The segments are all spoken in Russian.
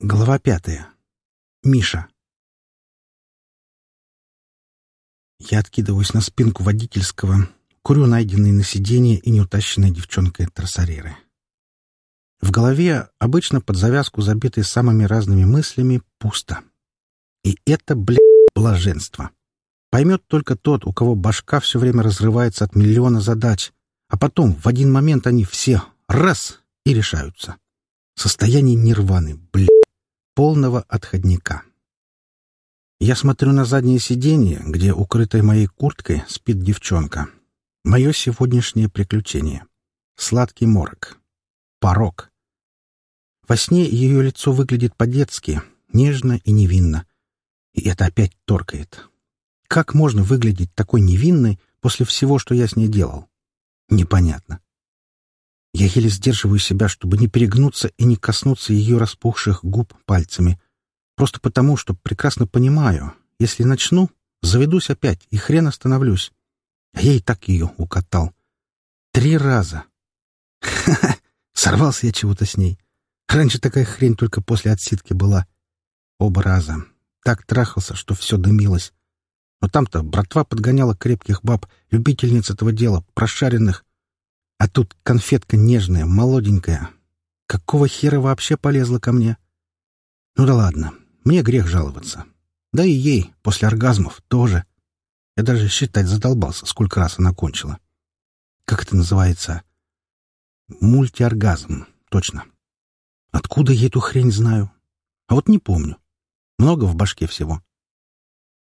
Глава пятая. Миша. Я откидываюсь на спинку водительского, курю найденные на сиденье и неутащенной девчонкой тросареры. В голове, обычно под завязку забитой самыми разными мыслями, пусто. И это, блядь, блаженство. Поймет только тот, у кого башка все время разрывается от миллиона задач, а потом в один момент они все раз и решаются. Состояние нирваны, блядь полного отходника. Я смотрю на заднее сиденье, где, укрытой моей курткой, спит девчонка. Мое сегодняшнее приключение. Сладкий морок. Порог. Во сне ее лицо выглядит по-детски, нежно и невинно. И это опять торкает. Как можно выглядеть такой невинной после всего, что я с ней делал? Непонятно. Я еле сдерживаю себя, чтобы не перегнуться и не коснуться ее распухших губ пальцами. Просто потому, что прекрасно понимаю, если начну, заведусь опять и хрен остановлюсь. А я и так ее укатал. Три раза. Ха-ха! Сорвался я чего-то с ней. Раньше такая хрень только после отсидки была. Оба раза. Так трахался, что все дымилось. Но там-то братва подгоняла крепких баб, любительниц этого дела, прошаренных, а тут конфетка нежная, молоденькая. Какого хера вообще полезла ко мне? Ну да ладно, мне грех жаловаться. Да и ей, после оргазмов, тоже. Я даже считать задолбался, сколько раз она кончила. Как это называется? Мультиоргазм, точно. Откуда я эту хрень знаю? А вот не помню. Много в башке всего.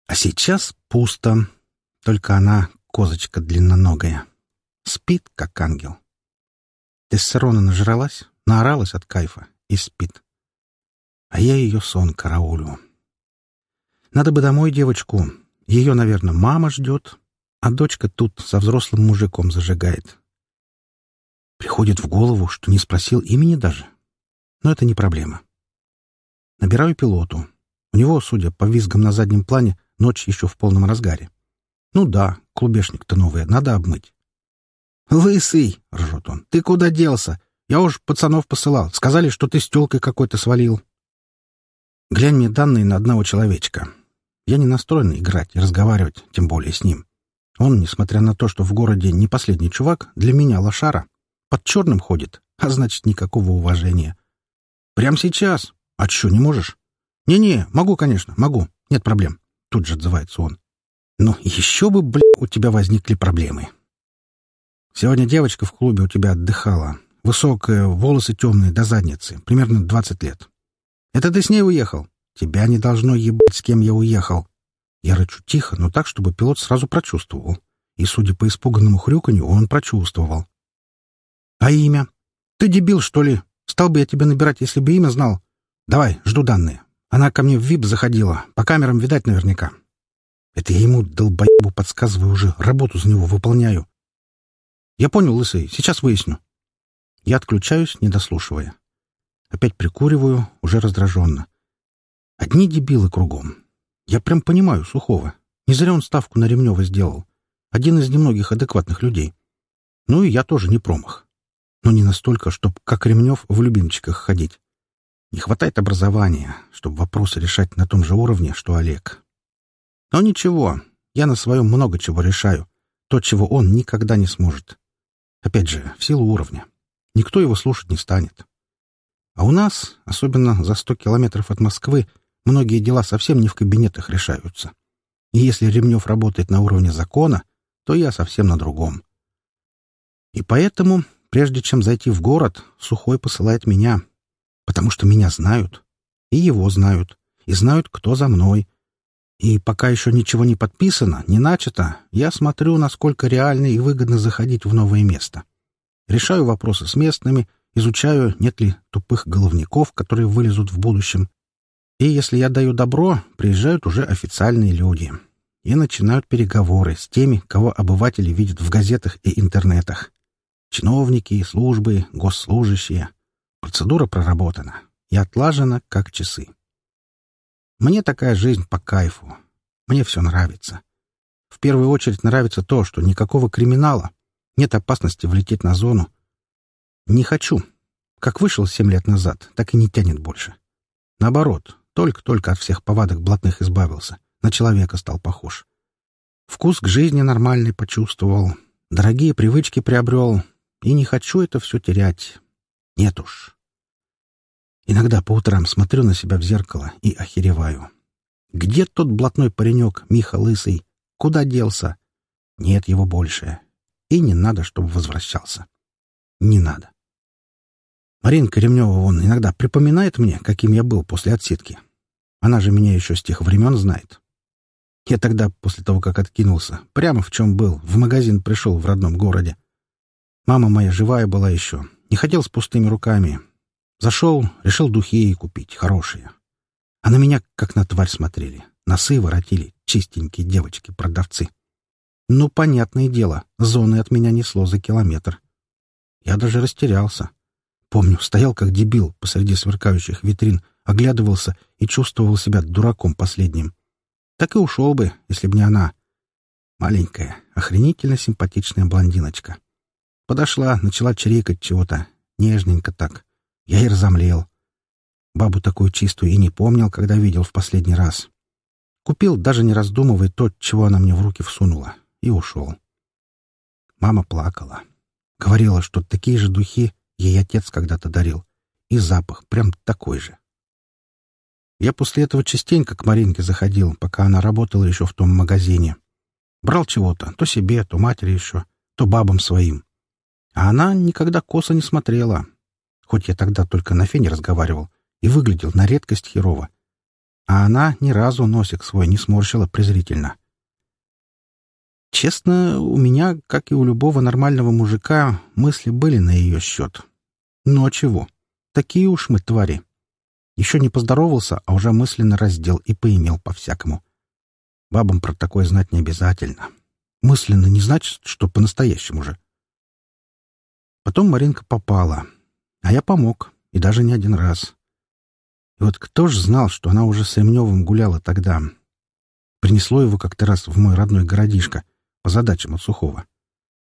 А сейчас пусто. Только она, козочка длинноногая. Спит, как ангел. Тессерона нажралась, наоралась от кайфа и спит. А я ее сон караулю. Надо бы домой девочку. Ее, наверное, мама ждет, а дочка тут со взрослым мужиком зажигает. Приходит в голову, что не спросил имени даже. Но это не проблема. Набираю пилоту. У него, судя по визгам на заднем плане, ночь еще в полном разгаре. Ну да, клубешник-то новый, надо обмыть. «Лысый!» — ржет он. «Ты куда делся? Я уж пацанов посылал. Сказали, что ты с тёлкой какой-то свалил». «Глянь мне данные на одного человечка. Я не настроен играть и разговаривать, тем более с ним. Он, несмотря на то, что в городе не последний чувак, для меня лошара. Под черным ходит, а значит, никакого уважения. Прям сейчас. А чё, не можешь? Не-не, могу, конечно, могу. Нет проблем. Тут же отзывается он. Но еще бы, бля, у тебя возникли проблемы. Сегодня девочка в клубе у тебя отдыхала. Высокая, волосы темные, до задницы. Примерно двадцать лет. Это ты с ней уехал? Тебя не должно ебать, с кем я уехал. Я рычу тихо, но так, чтобы пилот сразу прочувствовал. И, судя по испуганному хрюканью, он прочувствовал. А имя? Ты дебил, что ли? Стал бы я тебя набирать, если бы имя знал. Давай, жду данные. Она ко мне в ВИП заходила. По камерам видать наверняка. Это я ему, долбоебу, подсказываю уже. Работу за него выполняю. Я понял, лысый. Сейчас выясню. Я отключаюсь, не дослушивая. Опять прикуриваю, уже раздраженно. Одни дебилы кругом. Я прям понимаю Сухого. Не зря он ставку на Ремнева сделал. Один из немногих адекватных людей. Ну и я тоже не промах. Но не настолько, чтобы, как Ремнев, в любимчиках ходить. Не хватает образования, чтобы вопросы решать на том же уровне, что Олег. Но ничего, я на своем много чего решаю. То, чего он никогда не сможет. Опять же, в силу уровня. Никто его слушать не станет. А у нас, особенно за сто километров от Москвы, многие дела совсем не в кабинетах решаются. И если Ремнев работает на уровне закона, то я совсем на другом. И поэтому, прежде чем зайти в город, Сухой посылает меня. Потому что меня знают. И его знают. И знают, кто за мной. И пока еще ничего не подписано, не начато, я смотрю, насколько реально и выгодно заходить в новое место. Решаю вопросы с местными, изучаю, нет ли тупых головников, которые вылезут в будущем. И если я даю добро, приезжают уже официальные люди и начинают переговоры с теми, кого обыватели видят в газетах и интернетах. Чиновники, службы, госслужащие. Процедура проработана и отлажена, как часы. Мне такая жизнь по кайфу. Мне все нравится. В первую очередь нравится то, что никакого криминала, нет опасности влететь на зону. Не хочу. Как вышел семь лет назад, так и не тянет больше. Наоборот, только-только от всех повадок блатных избавился. На человека стал похож. Вкус к жизни нормальный почувствовал. Дорогие привычки приобрел. И не хочу это все терять. Нет уж. Иногда по утрам смотрю на себя в зеркало и охереваю. Где тот блатной паренек, Миха Лысый? Куда делся? Нет его больше. И не надо, чтобы возвращался. Не надо. Маринка Ремнева вон иногда припоминает мне, каким я был после отсидки. Она же меня еще с тех времен знает. Я тогда, после того, как откинулся, прямо в чем был, в магазин пришел в родном городе. Мама моя живая была еще, не хотел с пустыми руками. Зашел, решил духи ей купить, хорошие. А на меня, как на тварь, смотрели. Носы воротили, чистенькие девочки-продавцы. Ну, понятное дело, зоны от меня несло за километр. Я даже растерялся. Помню, стоял как дебил посреди сверкающих витрин, оглядывался и чувствовал себя дураком последним. Так и ушел бы, если б не она. Маленькая, охренительно симпатичная блондиночка. Подошла, начала чирикать чего-то. Нежненько так. Я и разомлел. Бабу такую чистую и не помнил, когда видел в последний раз. Купил, даже не раздумывая, то, чего она мне в руки всунула, и ушел. Мама плакала. Говорила, что такие же духи Ей отец когда-то дарил. И запах прям такой же. Я после этого частенько к Маринке заходил, пока она работала еще в том магазине. Брал чего-то, то себе, то матери еще, то бабам своим. А она никогда косо не смотрела. Хоть я тогда только на фене разговаривал и выглядел на редкость херово. А она ни разу носик свой не сморщила презрительно. Честно, у меня, как и у любого нормального мужика, мысли были на ее счет. А чего? Такие уж мы твари. Еще не поздоровался, а уже мысленно раздел и поимел по-всякому. Бабам про такое знать не обязательно. Мысленно не значит, что по-настоящему же. Потом Маринка попала, а я помог, и даже не один раз. И вот кто ж знал, что она уже с Ремневым гуляла тогда? Принесло его как-то раз в мой родной городишко — по задачам от Сухого.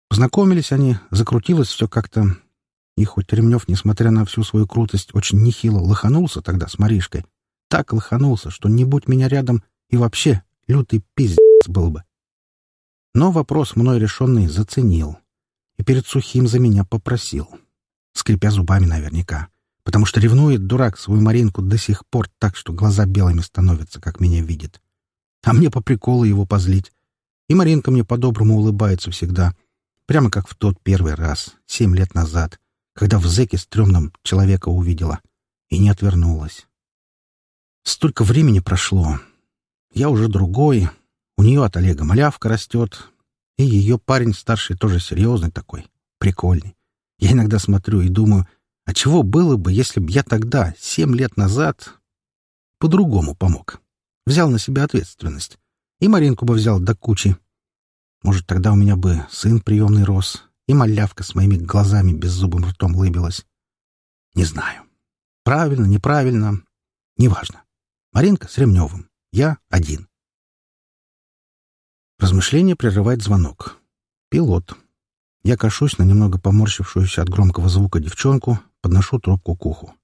Познакомились они, закрутилось все как-то. И хоть Ремнев, несмотря на всю свою крутость, очень нехило лоханулся тогда с Маришкой, так лоханулся, что не будь меня рядом, и вообще лютый пиздец был бы. Но вопрос мной решенный заценил. И перед Сухим за меня попросил. Скрипя зубами наверняка. Потому что ревнует дурак свою Маринку до сих пор так, что глаза белыми становятся, как меня видит. А мне по приколу его позлить. И Маринка мне по-доброму улыбается всегда. Прямо как в тот первый раз, семь лет назад, когда в зэке стрёмном человека увидела. И не отвернулась. Столько времени прошло. Я уже другой. У нее от Олега малявка растет. И ее парень старший тоже серьезный такой. Прикольный. Я иногда смотрю и думаю, а чего было бы, если бы я тогда, семь лет назад, по-другому помог? Взял на себя ответственность. И Маринку бы взял до кучи. Может, тогда у меня бы сын приемный рос, и малявка с моими глазами беззубым ртом лыбилась. Не знаю. Правильно, неправильно. Неважно. Маринка с Ремневым. Я один. Размышление прерывает звонок. Пилот. Я кашусь на немного поморщившуюся от громкого звука девчонку, подношу трубку к уху.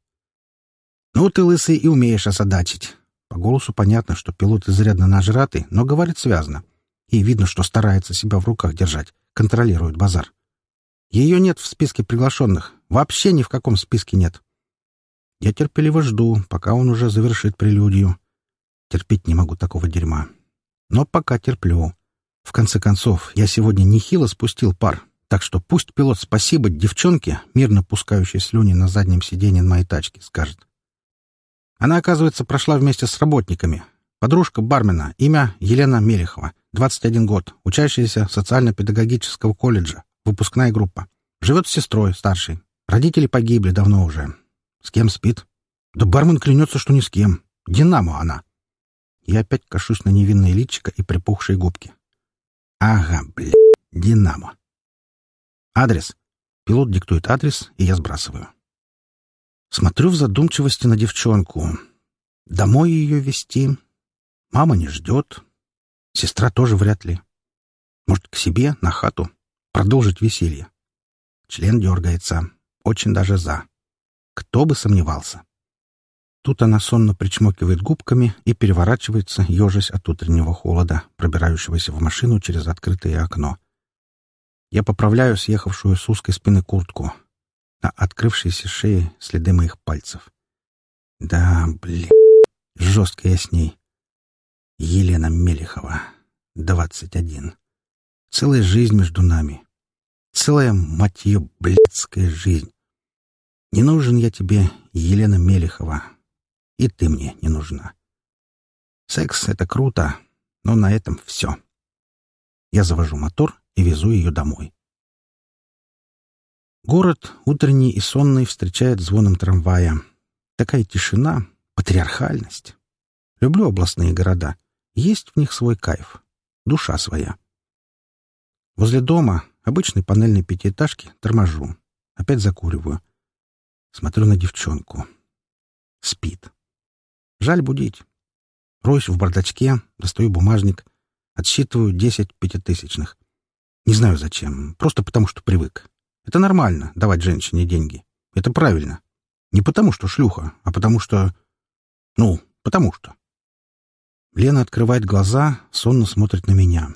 «Ну ты, лысый, и умеешь осадачить. По голосу понятно, что пилот изрядно нажратый, но говорит связно. И видно, что старается себя в руках держать, контролирует базар. Ее нет в списке приглашенных. Вообще ни в каком списке нет. Я терпеливо жду, пока он уже завершит прелюдию. Терпеть не могу такого дерьма. Но пока терплю. В конце концов, я сегодня нехило спустил пар, так что пусть пилот спасибо девчонке, мирно пускающей слюни на заднем сиденье моей тачки, скажет. Она, оказывается, прошла вместе с работниками. Подружка бармена, имя Елена Мелехова, 21 год, учащаяся социально-педагогического колледжа, выпускная группа. Живет с сестрой, старшей. Родители погибли давно уже. С кем спит? Да бармен клянется, что ни с кем. Динамо она. Я опять кашусь на невинное личико и припухшие губки. Ага, блядь, Динамо. Адрес. Пилот диктует адрес, и я сбрасываю. Смотрю в задумчивости на девчонку. Домой ее вести. Мама не ждет. Сестра тоже вряд ли. Может, к себе, на хату. Продолжить веселье. Член дергается. Очень даже за. Кто бы сомневался. Тут она сонно причмокивает губками и переворачивается, ежась от утреннего холода, пробирающегося в машину через открытое окно. Я поправляю съехавшую с узкой спины куртку. На открывшейся шее следы моих пальцев. Да, блин, жестко я с ней. Елена Мелехова, двадцать один. Целая жизнь между нами. Целая, мать ее, блядская жизнь. Не нужен я тебе, Елена Мелехова, и ты мне не нужна. Секс — это круто, но на этом все. Я завожу мотор и везу ее домой. Город, утренний и сонный, встречает звоном трамвая. Такая тишина, патриархальность. Люблю областные города. Есть в них свой кайф. Душа своя. Возле дома, обычной панельной пятиэтажки, торможу. Опять закуриваю. Смотрю на девчонку. Спит. Жаль будить. Роюсь в бардачке, достаю бумажник, отсчитываю десять пятитысячных. Не знаю зачем, просто потому что привык. Это нормально — давать женщине деньги. Это правильно. Не потому что шлюха, а потому что... Ну, потому что. Лена открывает глаза, сонно смотрит на меня.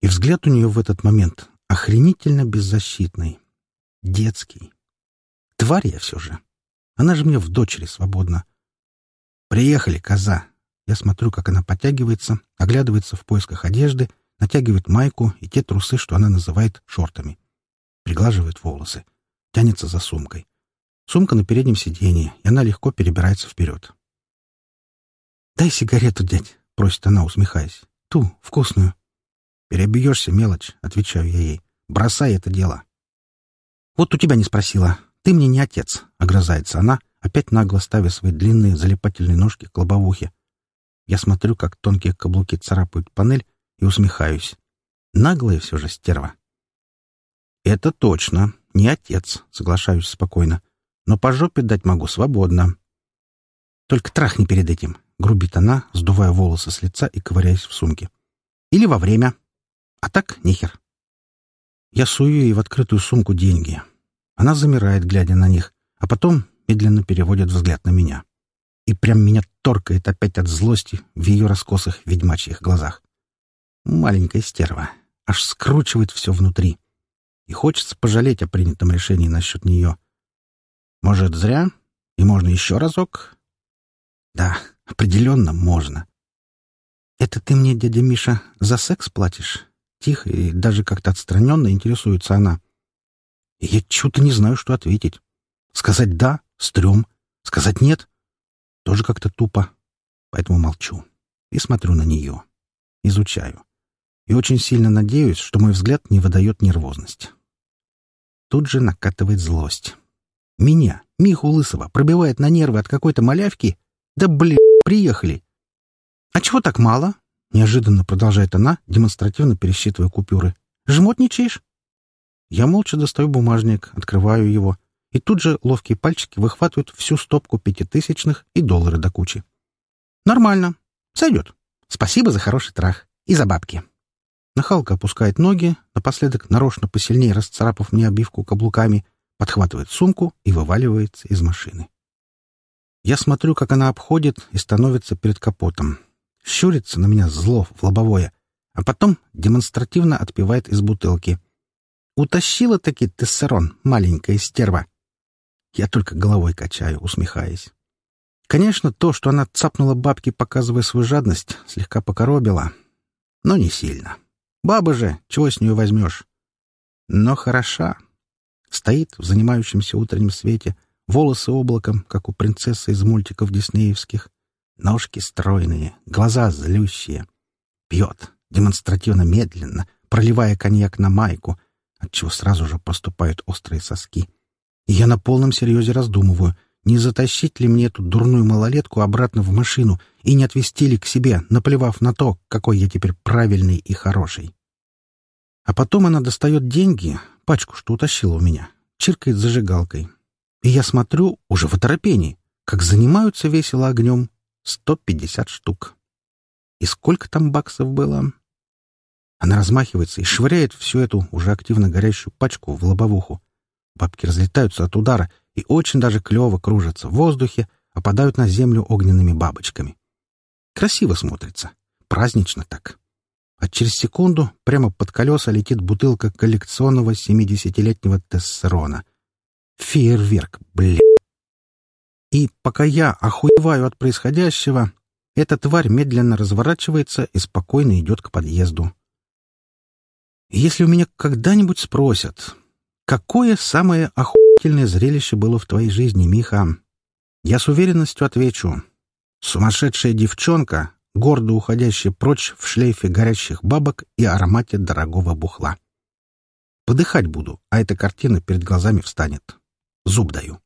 И взгляд у нее в этот момент охренительно беззащитный. Детский. Тварь я все же. Она же мне в дочери свободна. «Приехали, коза!» Я смотрю, как она подтягивается, оглядывается в поисках одежды, натягивает майку и те трусы, что она называет шортами. Приглаживает волосы. Тянется за сумкой. Сумка на переднем сиденье, и она легко перебирается вперед. «Дай сигарету, дядь!» — просит она, усмехаясь. «Ту, вкусную». «Перебьешься, мелочь», — отвечаю я ей. «Бросай это дело». «Вот у тебя не спросила. Ты мне не отец», — огрызается она, опять нагло ставя свои длинные залипательные ножки к лобовухе. Я смотрю, как тонкие каблуки царапают панель, и усмехаюсь. Наглая все же стерва. «Это точно. Не отец», — соглашаюсь спокойно. «Но по жопе дать могу свободно». «Только трахни перед этим», — грубит она, сдувая волосы с лица и ковыряясь в сумке. «Или во время. А так нехер». Я сую ей в открытую сумку деньги. Она замирает, глядя на них, а потом медленно переводит взгляд на меня. И прям меня торкает опять от злости в ее раскосых ведьмачьих глазах. Маленькая стерва. Аж скручивает все внутри. И хочется пожалеть о принятом решении насчет нее. Может, зря? И можно еще разок? Да, определенно можно. «Это ты мне, дядя Миша, за секс платишь?» Тихо и даже как-то отстраненно интересуется она. И я чего-то не знаю, что ответить. Сказать «да» Стрём. Сказать «нет» тоже как-то тупо. Поэтому молчу и смотрю на нее. Изучаю. И очень сильно надеюсь, что мой взгляд не выдает нервозность. Тут же накатывает злость. Меня, Миху Лысого, пробивает на нервы от какой-то малявки? Да блин, приехали. А чего так мало? Неожиданно продолжает она, демонстративно пересчитывая купюры. Жмотничаешь? Я молча достаю бумажник, открываю его — и тут же ловкие пальчики выхватывают всю стопку пятитысячных и доллары до кучи. «Нормально. Сойдет. Спасибо за хороший трах. И за бабки». Нахалка опускает ноги, напоследок нарочно посильнее расцарапав мне обивку каблуками, подхватывает сумку и вываливается из машины. Я смотрю, как она обходит и становится перед капотом. Щурится на меня зло в лобовое, а потом демонстративно отпивает из бутылки. Утащила-таки тессерон, маленькая стерва. Я только головой качаю, усмехаясь. Конечно, то, что она цапнула бабки, показывая свою жадность, слегка покоробило. Но не сильно. Баба же, чего с нее возьмешь? Но хороша. Стоит в занимающемся утреннем свете, волосы облаком, как у принцессы из мультиков диснеевских, ножки стройные, глаза злющие. Пьет, демонстративно медленно, проливая коньяк на майку, отчего сразу же поступают острые соски — и я на полном серьезе раздумываю, не затащить ли мне эту дурную малолетку обратно в машину и не отвезти ли к себе, наплевав на то, какой я теперь правильный и хороший. А потом она достает деньги, пачку, что утащила у меня, чиркает зажигалкой. И я смотрю, уже в оторопении, как занимаются весело огнем. Сто пятьдесят штук. И сколько там баксов было? Она размахивается и швыряет всю эту уже активно горящую пачку в лобовуху. Бабки разлетаются от удара и очень даже клево кружатся в воздухе, опадают на землю огненными бабочками. Красиво смотрится. Празднично так. А через секунду прямо под колеса летит бутылка коллекционного 70-летнего тессерона. Фейерверк, блин. И пока я охуеваю от происходящего, эта тварь медленно разворачивается и спокойно идет к подъезду. Если у меня когда-нибудь спросят, какое самое охуительное зрелище было в твоей жизни, Миха, я с уверенностью отвечу. Сумасшедшая девчонка, гордо уходящая прочь в шлейфе горящих бабок и аромате дорогого бухла. Подыхать буду, а эта картина перед глазами встанет. Зуб даю.